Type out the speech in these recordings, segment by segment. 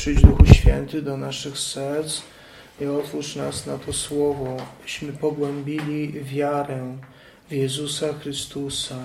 Przyjdź Duchu Święty do naszych serc i otwórz nas na to Słowo, byśmy pogłębili wiarę w Jezusa Chrystusa,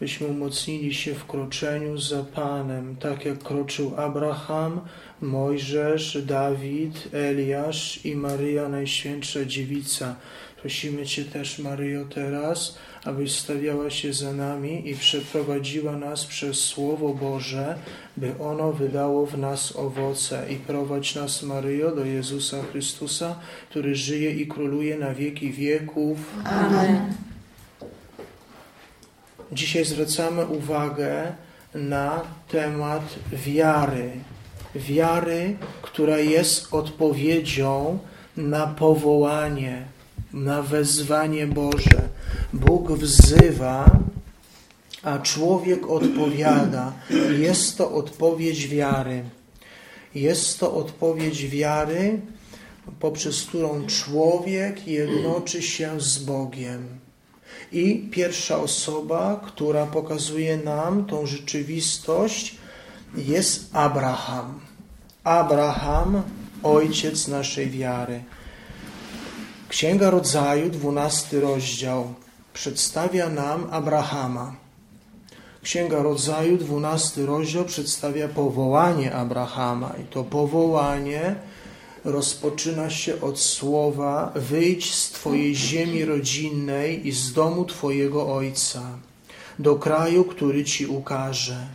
byśmy umocnili się w kroczeniu za Panem, tak jak kroczył Abraham, Mojżesz, Dawid, Eliasz i Maryja Najświętsza Dziewica. Prosimy Cię też, Maryjo, teraz, abyś stawiała się za nami i przeprowadziła nas przez Słowo Boże, by ono wydało w nas owoce i prowadź nas, Maryjo, do Jezusa Chrystusa, który żyje i króluje na wieki wieków. Amen. Dzisiaj zwracamy uwagę na temat wiary. Wiary, która jest odpowiedzią na powołanie, na wezwanie Boże. Bóg wzywa, a człowiek odpowiada. Jest to odpowiedź wiary. Jest to odpowiedź wiary, poprzez którą człowiek jednoczy się z Bogiem. I pierwsza osoba, która pokazuje nam tą rzeczywistość, jest Abraham. Abraham, ojciec naszej wiary. Księga Rodzaju, dwunasty rozdział, przedstawia nam Abrahama. Księga Rodzaju, dwunasty rozdział przedstawia powołanie Abrahama i to powołanie rozpoczyna się od słowa wyjdź z Twojej ziemi rodzinnej i z domu Twojego ojca do kraju, który Ci ukaże.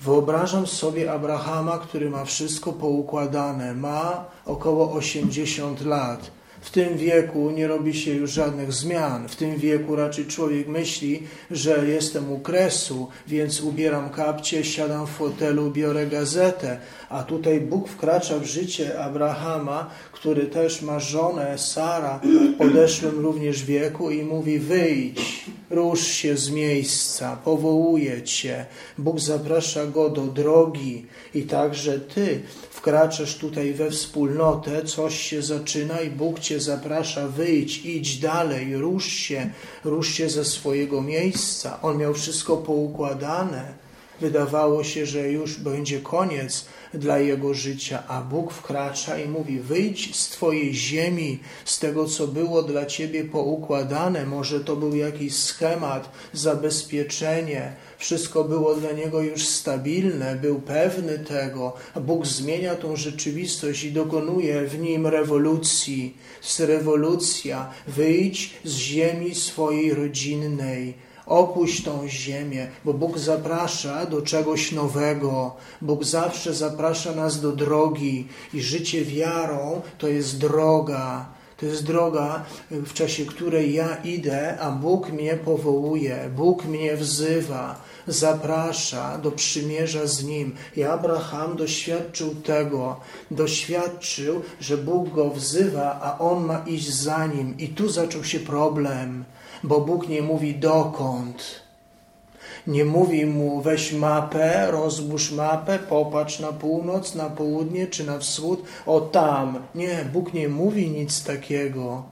Wyobrażam sobie Abrahama, który ma wszystko poukładane, ma około 80 lat w tym wieku nie robi się już żadnych zmian. W tym wieku raczej człowiek myśli, że jestem u kresu, więc ubieram kapcie, siadam w fotelu, biorę gazetę. A tutaj Bóg wkracza w życie Abrahama, który też ma żonę Sara w podeszłym również wieku i mówi wyjdź, rusz się z miejsca, powołuje cię. Bóg zaprasza go do drogi i także ty wkraczasz tutaj we wspólnotę, coś się zaczyna i Bóg cię zaprasza, wyjdź, idź dalej, rusz się, rusz się ze swojego miejsca. On miał wszystko poukładane. Wydawało się, że już będzie koniec dla jego życia, a Bóg wkracza i mówi: Wyjdź z Twojej ziemi, z tego, co było dla Ciebie poukładane. Może to był jakiś schemat, zabezpieczenie, wszystko było dla niego już stabilne, był pewny tego. A Bóg zmienia tą rzeczywistość i dokonuje w nim rewolucji. Z rewolucja, wyjdź z ziemi swojej rodzinnej Opuść tą ziemię, bo Bóg zaprasza do czegoś nowego. Bóg zawsze zaprasza nas do drogi i życie wiarą to jest droga. To jest droga, w czasie której ja idę, a Bóg mnie powołuje, Bóg mnie wzywa, zaprasza do przymierza z Nim. I Abraham doświadczył tego, doświadczył, że Bóg go wzywa, a on ma iść za Nim. I tu zaczął się problem bo Bóg nie mówi dokąd. Nie mówi mu weź mapę, rozbóż mapę, popatrz na północ, na południe czy na wschód, o tam. Nie, Bóg nie mówi nic takiego.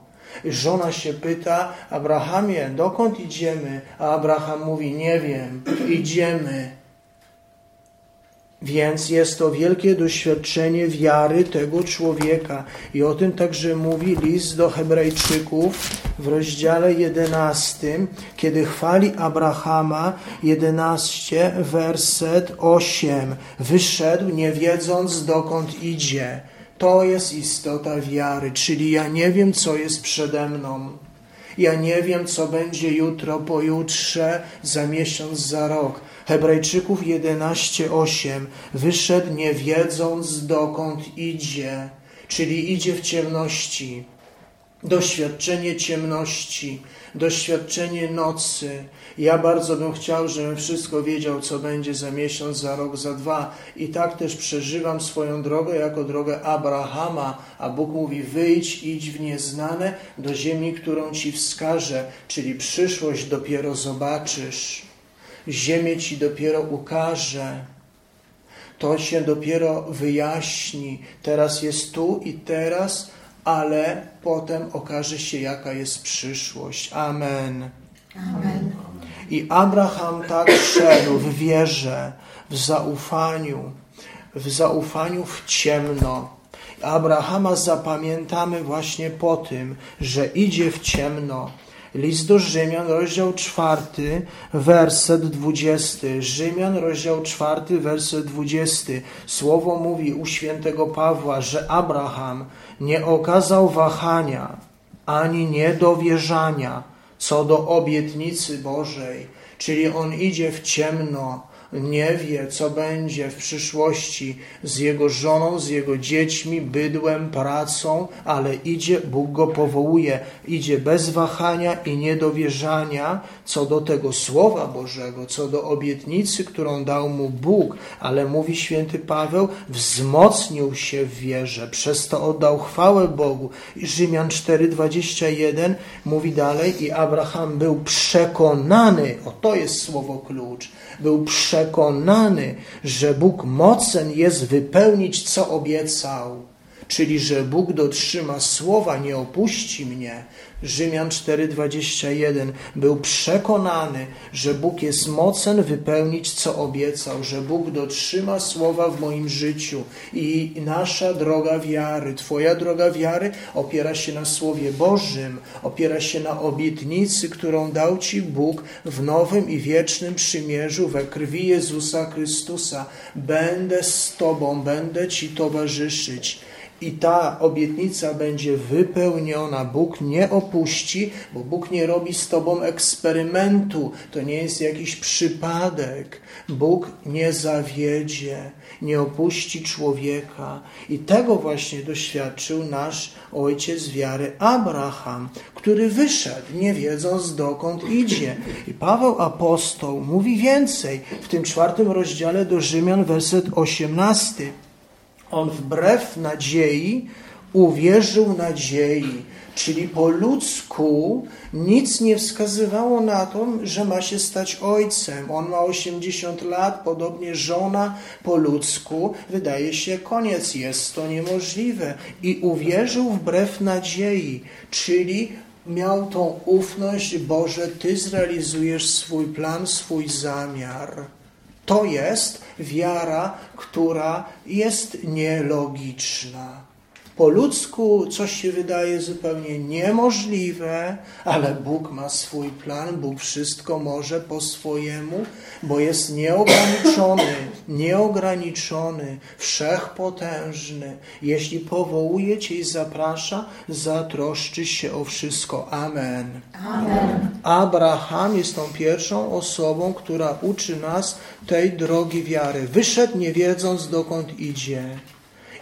Żona się pyta, Abrahamie, dokąd idziemy? A Abraham mówi, nie wiem, idziemy. Więc jest to wielkie doświadczenie wiary tego człowieka. I o tym także mówi list do Hebrajczyków w rozdziale 11, kiedy chwali Abrahama 11, werset 8. Wyszedł nie wiedząc dokąd idzie. To jest istota wiary, czyli ja nie wiem, co jest przede mną. Ja nie wiem, co będzie jutro, pojutrze, za miesiąc, za rok Hebrajczyków 11:8 wyszedł nie wiedząc dokąd idzie, czyli idzie w ciemności. Doświadczenie ciemności, doświadczenie nocy. Ja bardzo bym chciał, żebym wszystko wiedział, co będzie za miesiąc, za rok, za dwa. I tak też przeżywam swoją drogę jako drogę Abrahama, a Bóg mówi: wyjdź, idź w nieznane do ziemi, którą ci wskażę, czyli przyszłość dopiero zobaczysz ziemię ci dopiero ukaże. To się dopiero wyjaśni. Teraz jest tu i teraz, ale potem okaże się, jaka jest przyszłość. Amen. Amen. I Abraham tak szedł w wierze, w zaufaniu, w zaufaniu w ciemno. Abrahama zapamiętamy właśnie po tym, że idzie w ciemno. List do Rzymian, rozdział czwarty, werset dwudziesty. Rzymian, rozdział czwarty, werset dwudziesty. Słowo mówi u świętego Pawła, że Abraham nie okazał wahania ani niedowierzania co do obietnicy Bożej, czyli on idzie w ciemno, nie wie, co będzie w przyszłości z jego żoną, z jego dziećmi, bydłem, pracą, ale idzie, Bóg go powołuje, idzie bez wahania i niedowierzania co do tego Słowa Bożego, co do obietnicy, którą dał mu Bóg, ale mówi święty Paweł, wzmocnił się w wierze, przez to oddał chwałę Bogu. I Rzymian 4,21 mówi dalej, i Abraham był przekonany, o to jest słowo klucz, był przekonany, że Bóg mocen jest wypełnić, co obiecał. Czyli, że Bóg dotrzyma słowa, nie opuści mnie, Rzymian 4:21 był przekonany, że Bóg jest mocen wypełnić co obiecał, że Bóg dotrzyma słowa w moim życiu. I nasza droga wiary, twoja droga wiary opiera się na słowie Bożym, opiera się na obietnicy, którą dał ci Bóg w nowym i wiecznym przymierzu we krwi Jezusa Chrystusa. Będę z tobą, będę ci towarzyszyć i ta obietnica będzie wypełniona. Bóg nie opuści, bo Bóg nie robi z tobą eksperymentu. To nie jest jakiś przypadek. Bóg nie zawiedzie, nie opuści człowieka. I tego właśnie doświadczył nasz ojciec wiary Abraham, który wyszedł, nie wiedząc dokąd idzie. I Paweł apostoł mówi więcej w tym czwartym rozdziale do Rzymian, werset 18 on wbrew nadziei uwierzył nadziei, czyli po ludzku nic nie wskazywało na to, że ma się stać ojcem. On ma 80 lat, podobnie żona po ludzku. Wydaje się, koniec jest to niemożliwe. I uwierzył wbrew nadziei, czyli miał tą ufność, Boże, Ty zrealizujesz swój plan, swój zamiar. To jest wiara, która jest nielogiczna. Po ludzku coś się wydaje zupełnie niemożliwe, ale Bóg ma swój plan, Bóg wszystko może po swojemu, bo jest nieograniczony, nieograniczony, wszechpotężny. Jeśli powołuje Cię i zaprasza, zatroszczy się o wszystko. Amen. Amen. Abraham jest tą pierwszą osobą, która uczy nas tej drogi wiary. Wyszedł nie wiedząc dokąd idzie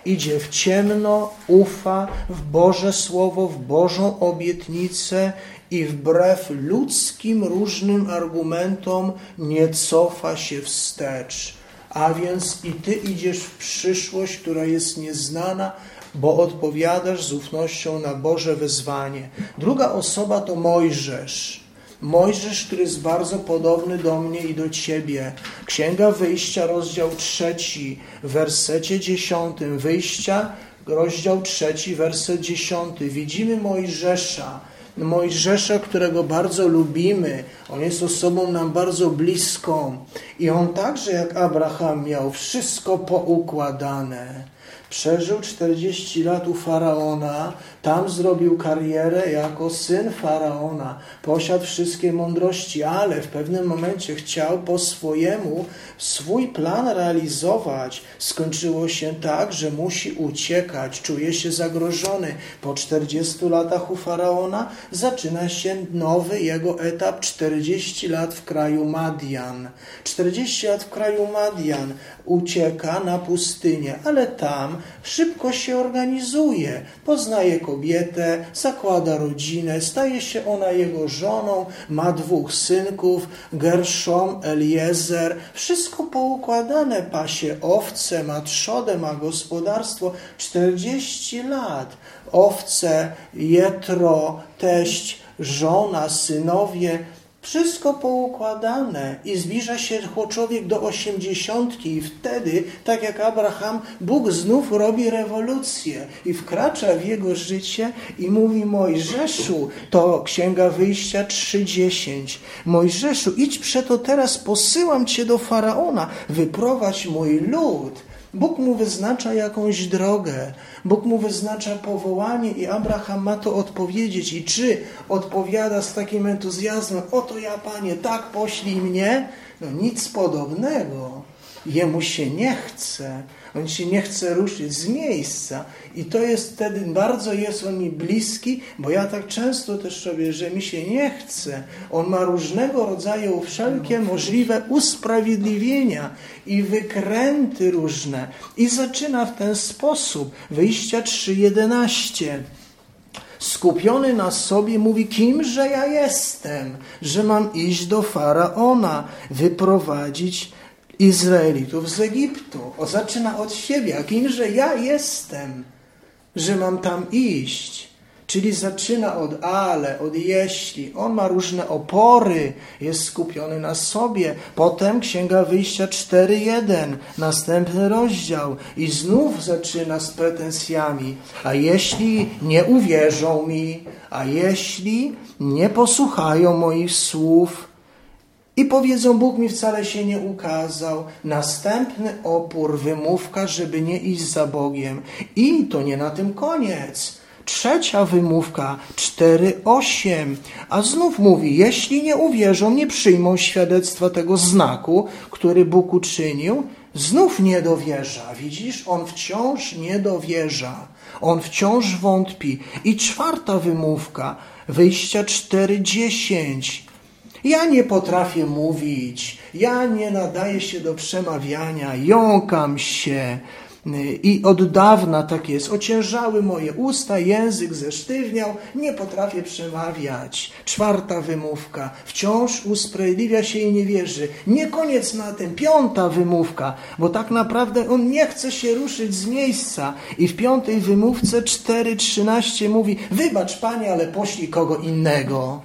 idzie w ciemno, ufa w Boże Słowo, w Bożą obietnicę i wbrew ludzkim różnym argumentom nie cofa się wstecz. A więc i Ty idziesz w przyszłość, która jest nieznana, bo odpowiadasz z ufnością na Boże wezwanie. Druga osoba to Mojżesz. Mojżesz, który jest bardzo podobny do mnie i do Ciebie. Księga Wyjścia, rozdział trzeci, w wersecie dziesiątym. Wyjścia, rozdział trzeci, werset dziesiąty. Widzimy Mojżesza, Mojżesza, którego bardzo lubimy. On jest osobą nam bardzo bliską. I on także jak Abraham miał wszystko poukładane. Przeżył 40 lat u faraona, tam zrobił karierę jako syn faraona, posiadł wszystkie mądrości, ale w pewnym momencie chciał po swojemu swój plan realizować. Skończyło się tak, że musi uciekać, czuje się zagrożony. Po 40 latach u faraona zaczyna się nowy jego etap 40 lat w kraju Madian. 40 lat w kraju Madian ucieka na pustynię, ale tam szybko się organizuje, poznaje kobietę, zakłada rodzinę, staje się ona jego żoną, ma dwóch synków, Gerszom, Eliezer, wszystko poukładane, pasie owce, ma trzodę, ma gospodarstwo, 40 lat, owce, jetro, teść, żona, synowie, wszystko poukładane i zbliża się człowiek do osiemdziesiątki i wtedy, tak jak Abraham, Bóg znów robi rewolucję i wkracza w jego życie i mówi Mojżeszu, to Księga Wyjścia 3.10 Mojżeszu, idź przeto teraz, posyłam cię do Faraona, wyprowadź mój lud Bóg mu wyznacza jakąś drogę, Bóg mu wyznacza powołanie i Abraham ma to odpowiedzieć. I czy odpowiada z takim entuzjazmem, oto ja Panie, tak poślij mnie? No nic podobnego. Jemu się nie chce. On się nie chce ruszyć z miejsca. I to jest wtedy, bardzo jest on mi bliski, bo ja tak często też robię, że mi się nie chce. On ma różnego rodzaju wszelkie możliwe usprawiedliwienia i wykręty różne. I zaczyna w ten sposób. Wyjścia 3.11 skupiony na sobie, mówi, kimże ja jestem, że mam iść do Faraona, wyprowadzić Izraelitów z Egiptu. O, zaczyna od siebie, a kimże ja jestem, że mam tam iść. Czyli zaczyna od ale, od jeśli. On ma różne opory, jest skupiony na sobie. Potem Księga Wyjścia 4.1, następny rozdział. I znów zaczyna z pretensjami. A jeśli nie uwierzą mi, a jeśli nie posłuchają moich słów, i powiedzą, Bóg mi wcale się nie ukazał. Następny opór, wymówka, żeby nie iść za Bogiem. I to nie na tym koniec. Trzecia wymówka, 4:8. A znów mówi, jeśli nie uwierzą, nie przyjmą świadectwa tego znaku, który Bóg uczynił, znów nie dowierza. Widzisz, on wciąż nie dowierza. On wciąż wątpi. I czwarta wymówka, wyjścia 4:10. Ja nie potrafię mówić, ja nie nadaję się do przemawiania, jąkam się. I od dawna tak jest. Ociężały moje usta, język zesztywniał, nie potrafię przemawiać. Czwarta wymówka. Wciąż usprawiedliwia się i nie wierzy. Nie koniec na tym. Piąta wymówka, bo tak naprawdę on nie chce się ruszyć z miejsca. I w piątej wymówce 4.13 mówi: Wybacz, panie, ale poślij kogo innego.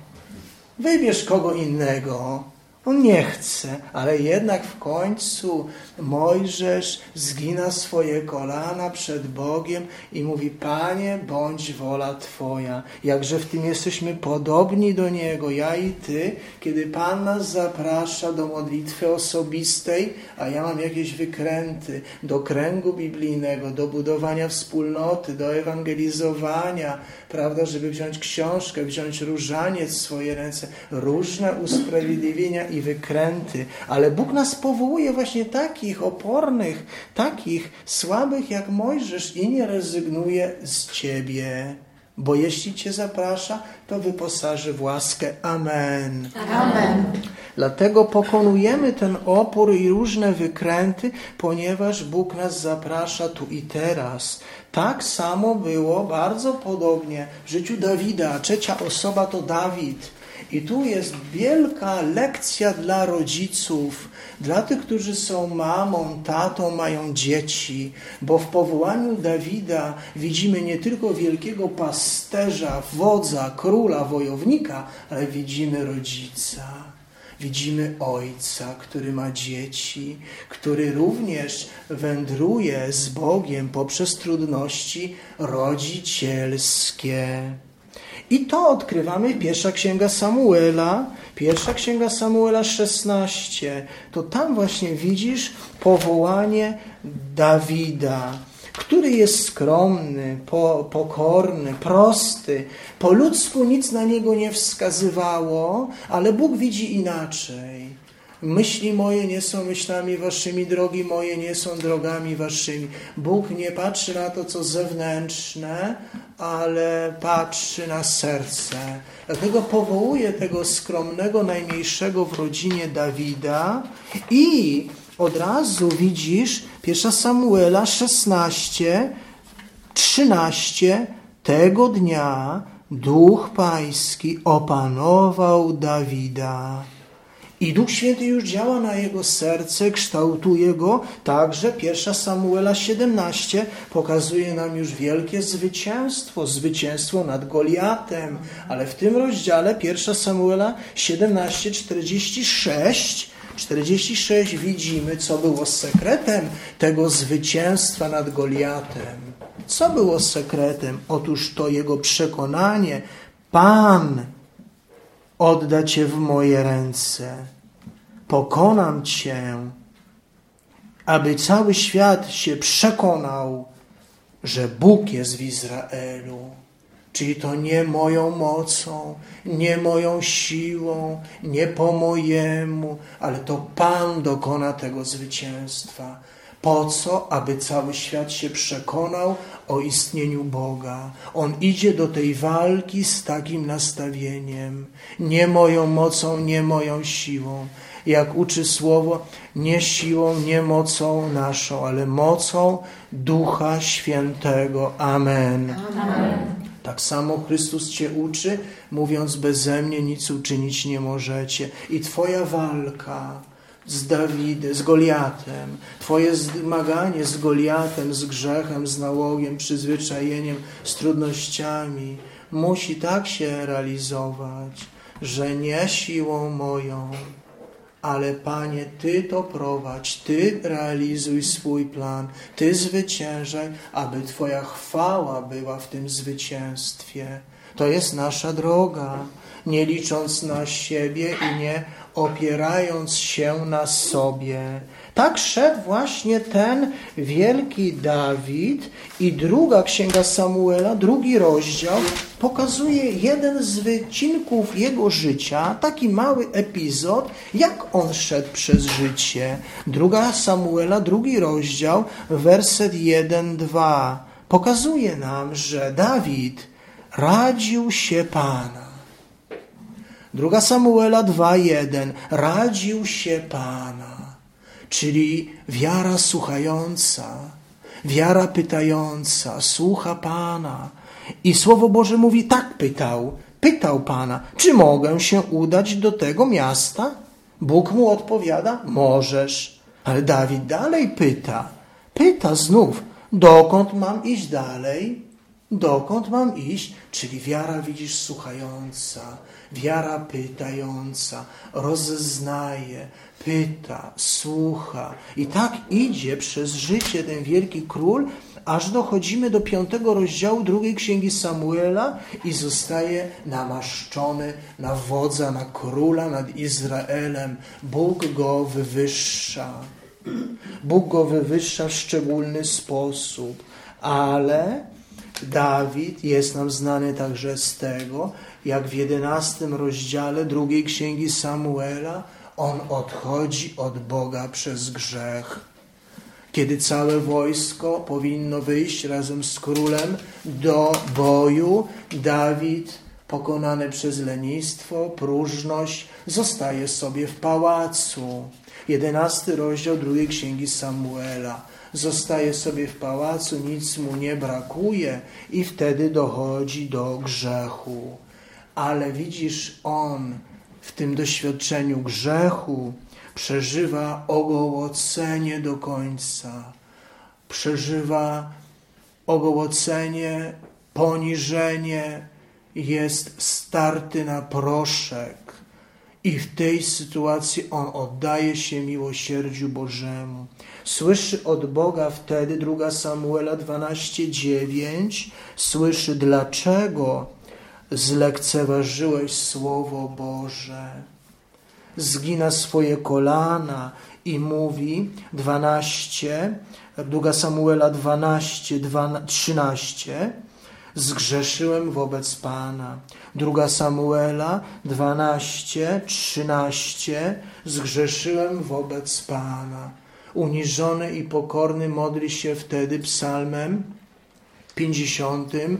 Wybierz kogo innego. On nie chce, ale jednak w końcu Mojżesz zgina swoje kolana przed Bogiem i mówi: Panie, bądź wola Twoja. Jakże w tym jesteśmy podobni do Niego, ja i Ty, kiedy Pan nas zaprasza do modlitwy osobistej, a ja mam jakieś wykręty do kręgu biblijnego, do budowania wspólnoty, do ewangelizowania, prawda, żeby wziąć książkę, wziąć różaniec w swoje ręce, różne usprawiedliwienia i wykręty, ale Bóg nas powołuje właśnie takich opornych, takich słabych jak Mojżesz i nie rezygnuje z Ciebie. Bo jeśli Cię zaprasza, to wyposaży w łaskę. Amen. Amen. Dlatego pokonujemy ten opór i różne wykręty, ponieważ Bóg nas zaprasza tu i teraz. Tak samo było bardzo podobnie w życiu Dawida. Trzecia osoba to Dawid. I tu jest wielka lekcja dla rodziców, dla tych, którzy są mamą, tatą, mają dzieci, bo w powołaniu Dawida widzimy nie tylko wielkiego pasterza, wodza, króla, wojownika, ale widzimy rodzica. Widzimy ojca, który ma dzieci, który również wędruje z Bogiem poprzez trudności rodzicielskie. I to odkrywamy pierwsza księga Samuela, pierwsza księga Samuela 16. To tam właśnie widzisz powołanie Dawida, który jest skromny, po, pokorny, prosty. Po ludzku nic na niego nie wskazywało, ale Bóg widzi inaczej. Myśli moje nie są myślami waszymi, drogi moje nie są drogami waszymi. Bóg nie patrzy na to, co zewnętrzne, ale patrzy na serce. Dlatego powołuje tego skromnego, najmniejszego w rodzinie Dawida i od razu widzisz, pierwsza Samuela 16, 13, tego dnia Duch Pański opanował Dawida. I Duch Święty już działa na jego serce, kształtuje go. Także pierwsza Samuela 17 pokazuje nam już wielkie zwycięstwo, zwycięstwo nad Goliatem. Ale w tym rozdziale pierwsza Samuela 17, 46 46 widzimy, co było sekretem tego zwycięstwa nad Goliatem. Co było sekretem? Otóż to jego przekonanie, Pan odda Cię w moje ręce, pokonam Cię aby cały świat się przekonał, że Bóg jest w Izraelu. Czyli to nie moją mocą, nie moją siłą, nie po mojemu, ale to Pan dokona tego zwycięstwa. Po co? Aby cały świat się przekonał o istnieniu Boga. On idzie do tej walki z takim nastawieniem. Nie moją mocą, nie moją siłą. Jak uczy słowo, nie siłą, nie mocą naszą, ale mocą Ducha Świętego. Amen. Amen. Tak samo Chrystus Cię uczy, mówiąc, beze mnie nic uczynić nie możecie. I Twoja walka z Dawidem, z Goliatem, Twoje zmaganie z Goliatem, z grzechem, z nałogiem, przyzwyczajeniem, z trudnościami musi tak się realizować, że nie siłą moją, ale Panie, Ty to prowadź, Ty realizuj swój plan, Ty zwyciężaj, aby Twoja chwała była w tym zwycięstwie. To jest nasza droga, nie licząc na siebie i nie opierając się na sobie. Tak szedł właśnie ten wielki Dawid i druga księga Samuela, drugi rozdział, pokazuje jeden z wycinków jego życia, taki mały epizod, jak on szedł przez życie. Druga Samuela, drugi rozdział, werset 1-2 pokazuje nam, że Dawid radził się Pana. Druga Samuela 2:1 radził się Pana, czyli wiara słuchająca, wiara pytająca, słucha Pana. I Słowo Boże mówi, tak pytał, pytał Pana, czy mogę się udać do tego miasta? Bóg mu odpowiada, możesz. Ale Dawid dalej pyta, pyta znów, dokąd mam iść dalej? Dokąd mam iść? Czyli wiara, widzisz, słuchająca, wiara pytająca, rozeznaje, pyta, słucha. I tak idzie przez życie ten wielki król, aż dochodzimy do piątego rozdziału drugiej księgi Samuela i zostaje namaszczony na wodza, na króla nad Izraelem. Bóg go wywyższa. Bóg go wywyższa w szczególny sposób, ale Dawid jest nam znany także z tego, jak w jedenastym rozdziale drugiej księgi Samuela on odchodzi od Boga przez grzech. Kiedy całe wojsko powinno wyjść razem z królem do boju, Dawid, pokonany przez lenistwo, próżność, zostaje sobie w pałacu. Jedenasty rozdział drugiej księgi Samuela zostaje sobie w pałacu, nic mu nie brakuje i wtedy dochodzi do grzechu. Ale widzisz, on w tym doświadczeniu grzechu przeżywa ogołocenie do końca. Przeżywa ogołocenie, poniżenie, jest starty na proszek. I w tej sytuacji on oddaje się miłosierdziu Bożemu. Słyszy od Boga wtedy, 2 Samuela 12:9, słyszy dlaczego zlekceważyłeś Słowo Boże. Zgina swoje kolana i mówi 12, 2 Samuela 12, 12 13, zgrzeszyłem wobec Pana. Druga Samuela 12, 13, zgrzeszyłem wobec Pana. Uniżony i pokorny modli się wtedy psalmem 51.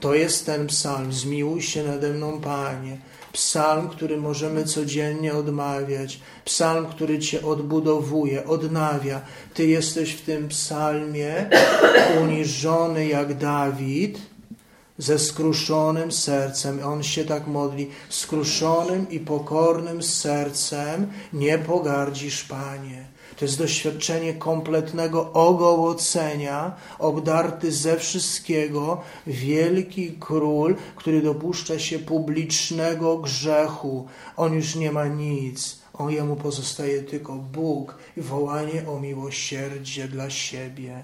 To jest ten psalm. Zmiłuj się nade mną, Panie. Psalm, który możemy codziennie odmawiać. Psalm, który Cię odbudowuje, odnawia. Ty jesteś w tym psalmie uniżony jak Dawid, ze skruszonym sercem. On się tak modli. Skruszonym i pokornym sercem nie pogardzisz, Panie. To jest doświadczenie kompletnego ogołocenia, obdarty ze wszystkiego, wielki król, który dopuszcza się publicznego grzechu. On już nie ma nic. On jemu pozostaje tylko Bóg i wołanie o miłosierdzie dla siebie.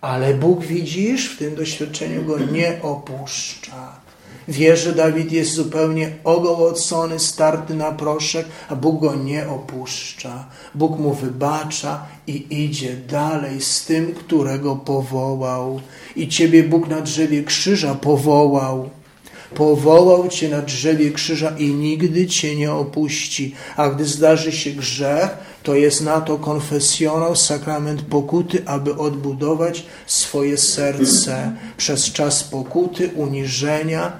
Ale Bóg, widzisz, w tym doświadczeniu go nie opuszcza. Wie, że Dawid jest zupełnie ogołocony, starty na proszek, a Bóg go nie opuszcza. Bóg mu wybacza i idzie dalej z tym, którego powołał. I ciebie Bóg na drzewie krzyża powołał. Powołał cię na drzewie krzyża i nigdy cię nie opuści. A gdy zdarzy się grzech, to jest na to konfesjonał, sakrament pokuty, aby odbudować swoje serce przez czas pokuty, uniżenia,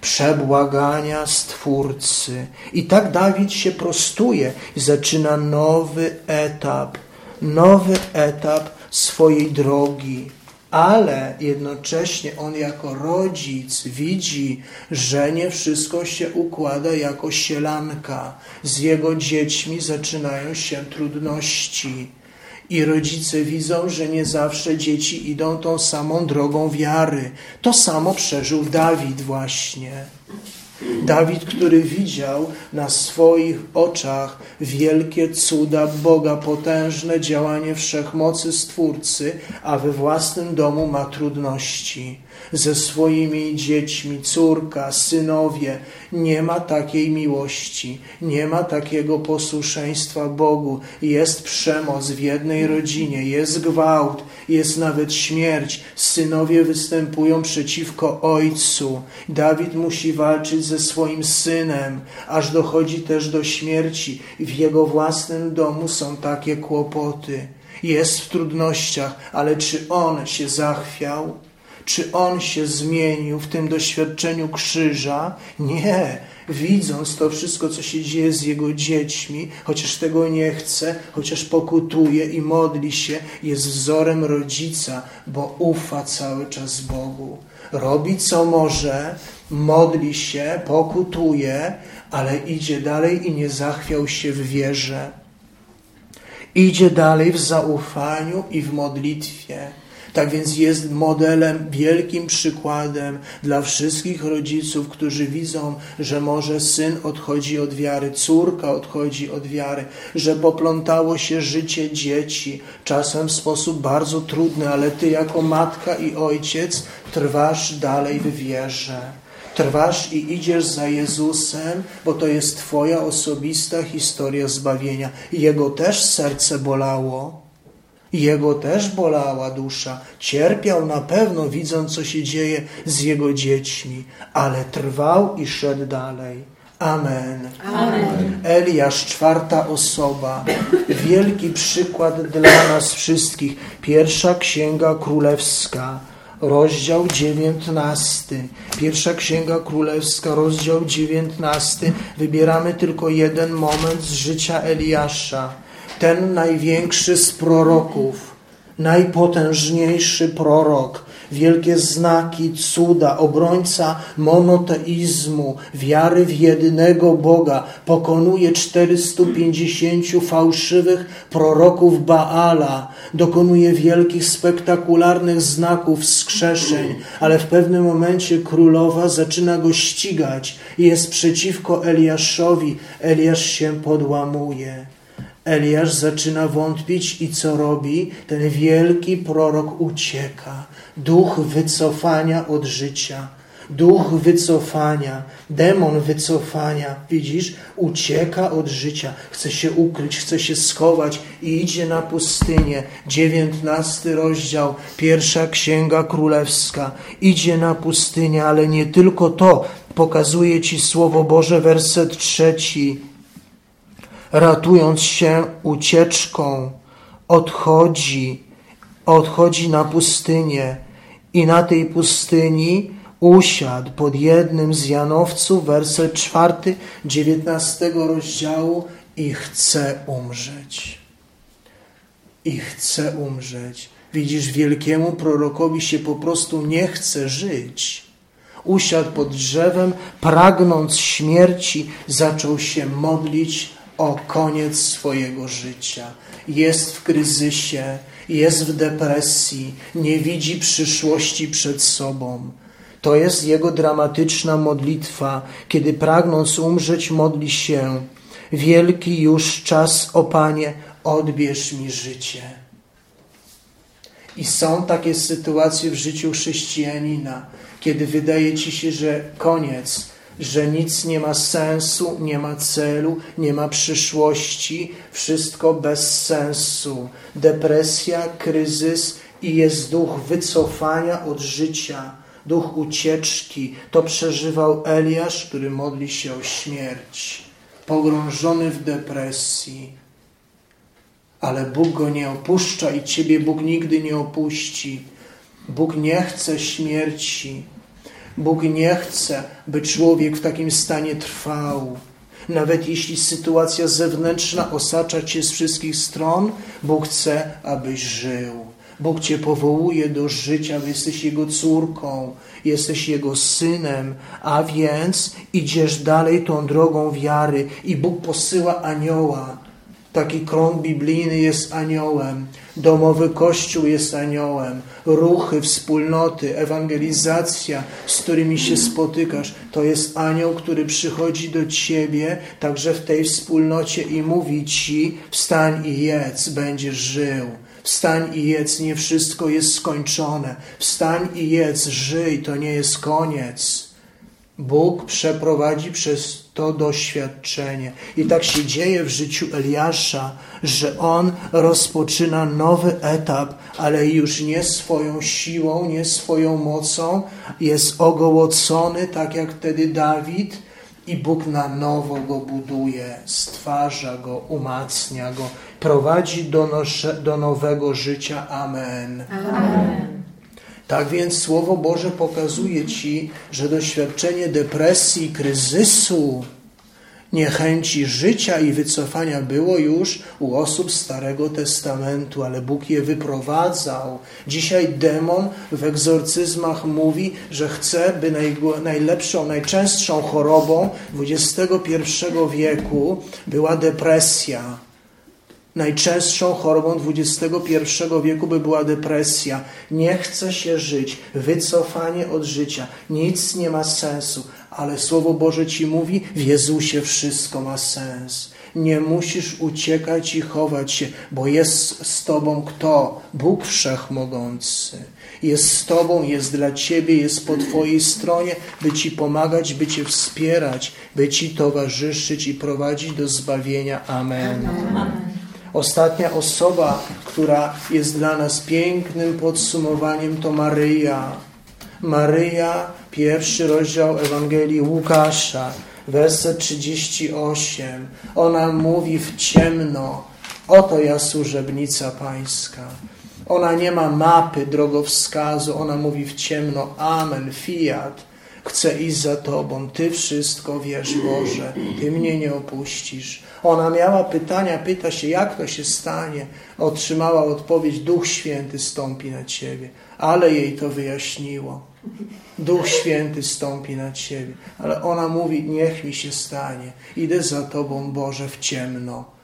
przebłagania Stwórcy. I tak Dawid się prostuje i zaczyna nowy etap, nowy etap swojej drogi ale jednocześnie on jako rodzic widzi, że nie wszystko się układa jako sielanka. Z jego dziećmi zaczynają się trudności. I rodzice widzą, że nie zawsze dzieci idą tą samą drogą wiary. To samo przeżył Dawid właśnie. Dawid, który widział na swoich oczach wielkie cuda Boga, potężne działanie wszechmocy Stwórcy, a we własnym domu ma trudności ze swoimi dziećmi, córka, synowie. Nie ma takiej miłości, nie ma takiego posłuszeństwa Bogu. Jest przemoc w jednej rodzinie, jest gwałt, jest nawet śmierć. Synowie występują przeciwko ojcu. Dawid musi walczyć ze swoim synem, aż dochodzi też do śmierci. W jego własnym domu są takie kłopoty. Jest w trudnościach, ale czy on się zachwiał? Czy on się zmienił w tym doświadczeniu krzyża? Nie. Widząc to wszystko, co się dzieje z jego dziećmi, chociaż tego nie chce, chociaż pokutuje i modli się, jest wzorem rodzica, bo ufa cały czas Bogu. Robi co może, modli się, pokutuje, ale idzie dalej i nie zachwiał się w wierze. Idzie dalej w zaufaniu i w modlitwie. Tak więc jest modelem, wielkim przykładem dla wszystkich rodziców, którzy widzą, że może syn odchodzi od wiary, córka odchodzi od wiary, że poplątało się życie dzieci, czasem w sposób bardzo trudny, ale ty jako matka i ojciec trwasz dalej w wierze trwasz i idziesz za Jezusem, bo to jest Twoja osobista historia zbawienia. Jego też serce bolało, jego też bolała dusza. Cierpiał na pewno, widząc, co się dzieje z jego dziećmi, ale trwał i szedł dalej. Amen. Amen. Eliasz, czwarta osoba, wielki przykład dla nas wszystkich. Pierwsza Księga Królewska, rozdział dziewiętnasty. Pierwsza Księga Królewska, rozdział dziewiętnasty. Wybieramy tylko jeden moment z życia Eliasza ten największy z proroków, najpotężniejszy prorok, wielkie znaki, cuda, obrońca monoteizmu, wiary w jedynego Boga, pokonuje 450 fałszywych proroków Baala, dokonuje wielkich, spektakularnych znaków, wskrzeszeń, ale w pewnym momencie królowa zaczyna go ścigać i jest przeciwko Eliaszowi. Eliasz się podłamuje. Eliasz zaczyna wątpić i co robi? Ten wielki prorok ucieka. Duch wycofania od życia. Duch wycofania, demon wycofania, widzisz, ucieka od życia, chce się ukryć, chce się schować i idzie na pustynię. Dziewiętnasty rozdział, pierwsza księga królewska. Idzie na pustynię, ale nie tylko to. Pokazuje ci Słowo Boże, werset trzeci ratując się ucieczką, odchodzi, odchodzi na pustynię i na tej pustyni usiadł pod jednym z Janowców, werset czwarty, dziewiętnastego rozdziału i chce umrzeć. I chce umrzeć. Widzisz, wielkiemu prorokowi się po prostu nie chce żyć. Usiadł pod drzewem, pragnąc śmierci, zaczął się modlić o koniec swojego życia. Jest w kryzysie, jest w depresji, nie widzi przyszłości przed sobą. To jest jego dramatyczna modlitwa, kiedy pragnąc umrzeć, modli się: Wielki już czas, o Panie, odbierz mi życie. I są takie sytuacje w życiu chrześcijanina, kiedy wydaje ci się, że koniec, że nic nie ma sensu, nie ma celu, nie ma przyszłości, wszystko bez sensu. Depresja, kryzys i jest duch wycofania od życia, duch ucieczki. To przeżywał Eliasz, który modli się o śmierć, pogrążony w depresji. Ale Bóg go nie opuszcza i ciebie Bóg nigdy nie opuści. Bóg nie chce śmierci. Bóg nie chce, by człowiek w takim stanie trwał. Nawet jeśli sytuacja zewnętrzna osacza cię z wszystkich stron, Bóg chce, abyś żył. Bóg cię powołuje do życia, bo jesteś Jego córką, jesteś Jego synem, a więc idziesz dalej tą drogą wiary i Bóg posyła anioła. Taki krąg biblijny jest aniołem, domowy kościół jest aniołem, ruchy, wspólnoty, ewangelizacja, z którymi się spotykasz, to jest anioł, który przychodzi do ciebie, także w tej wspólnocie i mówi ci: wstań i jedz, będziesz żył. Wstań i jedz, nie wszystko jest skończone. Wstań i jedz, żyj, to nie jest koniec. Bóg przeprowadzi przez to doświadczenie. I tak się dzieje w życiu Eliasza, że on rozpoczyna nowy etap, ale już nie swoją siłą, nie swoją mocą. Jest ogołocony, tak jak wtedy Dawid, i Bóg na nowo go buduje, stwarza go, umacnia go, prowadzi do, do nowego życia. Amen. Amen. Tak więc Słowo Boże pokazuje Ci, że doświadczenie depresji, kryzysu, niechęci życia i wycofania było już u osób Starego Testamentu, ale Bóg je wyprowadzał. Dzisiaj demon w egzorcyzmach mówi, że chce, by najlepszą, najczęstszą chorobą XXI wieku była depresja. Najczęstszą chorobą XXI wieku by była depresja. Nie chce się żyć, wycofanie od życia, nic nie ma sensu, ale Słowo Boże ci mówi: w Jezusie wszystko ma sens. Nie musisz uciekać i chować się, bo jest z Tobą kto? Bóg Wszechmogący. Jest z Tobą, jest dla Ciebie, jest po Twojej stronie, by Ci pomagać, by Cię wspierać, by Ci towarzyszyć i prowadzić do zbawienia. Amen. Amen. Ostatnia osoba, która jest dla nas pięknym podsumowaniem, to Maryja. Maryja, pierwszy rozdział Ewangelii Łukasza, werset 38. Ona mówi w ciemno: Oto ja służebnica Pańska. Ona nie ma mapy drogowskazu, ona mówi w ciemno: Amen, fiat Chcę iść za Tobą. Ty wszystko wiesz, Boże. Ty mnie nie opuścisz. Ona miała pytania, pyta się, jak to się stanie. Otrzymała odpowiedź, Duch Święty stąpi na Ciebie. Ale jej to wyjaśniło. Duch Święty stąpi na Ciebie. Ale ona mówi, niech mi się stanie. Idę za Tobą, Boże, w ciemno.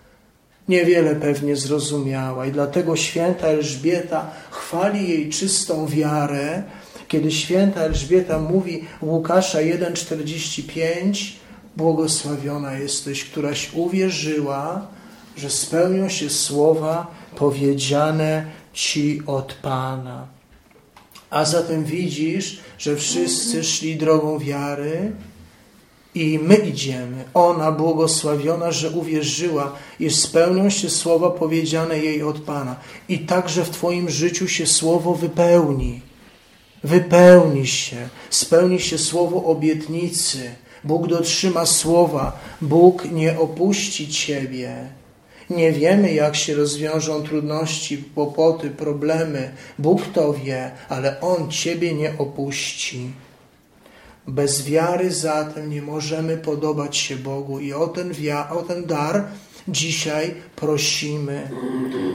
Niewiele pewnie zrozumiała i dlatego święta Elżbieta chwali jej czystą wiarę, kiedy święta Elżbieta mówi Łukasza 1,45 Błogosławiona jesteś, któraś uwierzyła, że spełnią się słowa powiedziane Ci od Pana. A zatem widzisz, że wszyscy szli drogą wiary i my idziemy. Ona błogosławiona, że uwierzyła, iż spełnią się słowa powiedziane jej od Pana. I także w Twoim życiu się słowo wypełni. Wypełni się, spełni się słowo obietnicy. Bóg dotrzyma słowa, Bóg nie opuści Ciebie. Nie wiemy, jak się rozwiążą trudności, kłopoty, problemy. Bóg to wie, ale On Ciebie nie opuści. Bez wiary zatem nie możemy podobać się Bogu i o ten, o ten dar dzisiaj prosimy.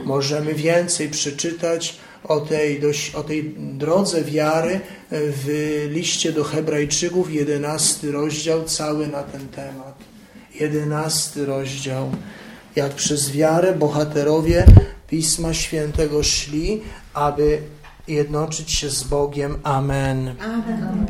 Możemy więcej przeczytać o tej, o tej drodze wiary w liście do Hebrajczyków, jedenasty rozdział, cały na ten temat. Jedenasty rozdział. Jak przez wiarę bohaterowie Pisma Świętego szli, aby jednoczyć się z Bogiem. Amen. Amen.